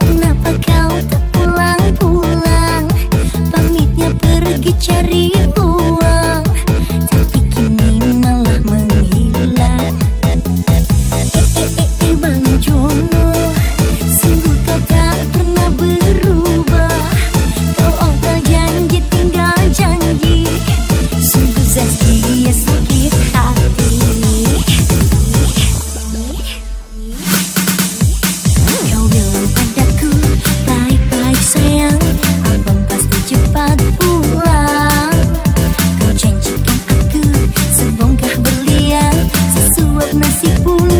Kenapa kau tak pulang-pulang? Pamitnya pergi cari Masih pun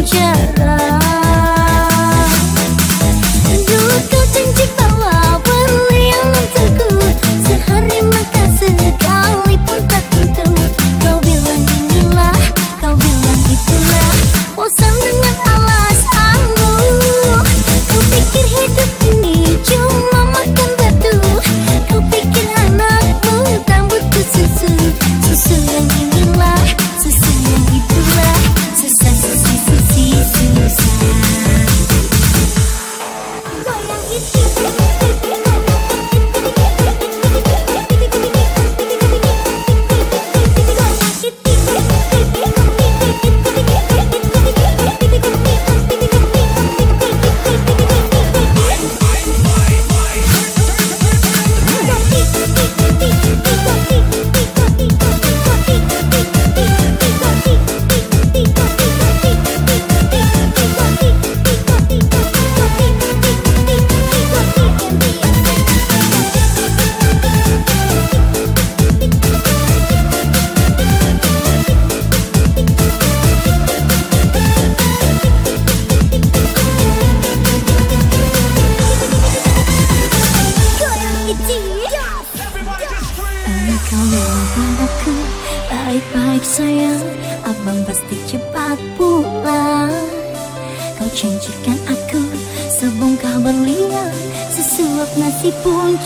Oh, Baik-baik sayang Abang pasti cepat pulang. Kau janjikan aku Sebongkah berlian Sesuap nasi pun